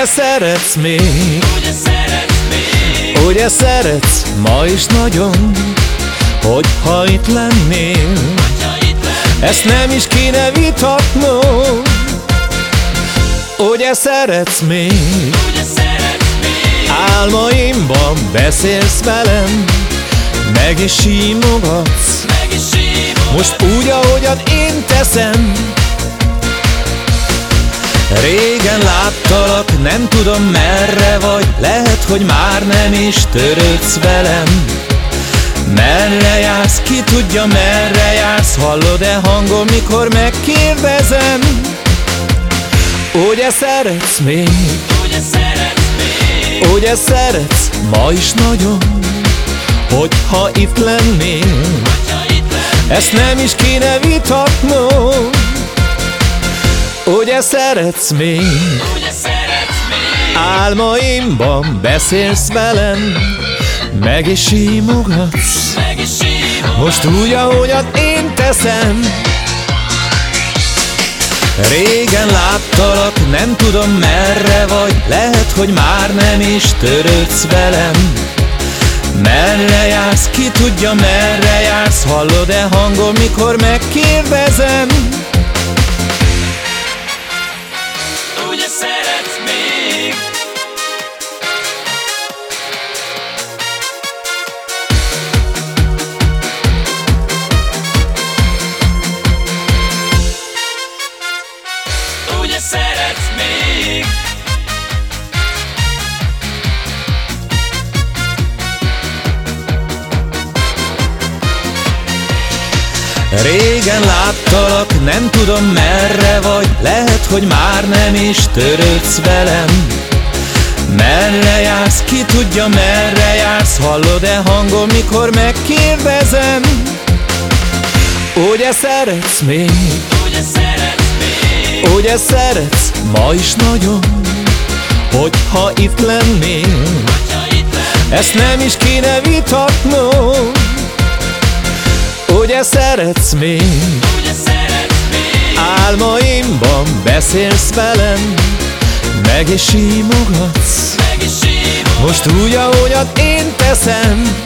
Ugye szeretsz még? Ugye szeretsz még? Ugye szeretsz ma is nagyon? Hogyha itt lennél Ha itt lennél, Ezt nem is kéne vitatnom Ugye szeretsz még? ugye szeretsz még? Álmaimban beszélsz velem Meg is símogatsz Meg is Most úgy, ahogyan én teszem Régen láttalak, nem tudom merre vagy. Lehet, hogy már nem is törődsz velem. Merre jársz, ki tudja merre jársz. Hallod-e hangom, mikor megkérdezem? Ugye szeretsz még? ugye szeretsz még? Ugye szeretsz? Ma is nagyon? Hogyha itt lennél. Ha itt lennél, Ezt nem is kéne vitatnom Ugye szeretsz még? ugye szeretsz még? Álmaimban beszélsz velem Meg is símogatsz Meg is sírod, Most úgy, ahogyan én teszem Régen láttalak, nem tudom merre vagy. Lehet, hogy már nem is törődsz velem. Merre jársz, ki tudja merre jársz. Hallod-e hangom, mikor megkérdezem Ugye szeretsz még? Régen láttalak, nem tudom merre vagy Lehet, hogy már nem is törődsz velem Merre jársz, ki tudja merre jársz Hallod-e hangom, mikor megkérdezem Ugye szeretsz még? Ugye szeretsz még? Ugye szeretsz ma is nagyon? Hogyha itt lennél Ezt nem is kéne vitatnom Ugye szeretsz még? Álmaimban beszélsz velem Meg is sírod, Most úgy, ahogyan én teszem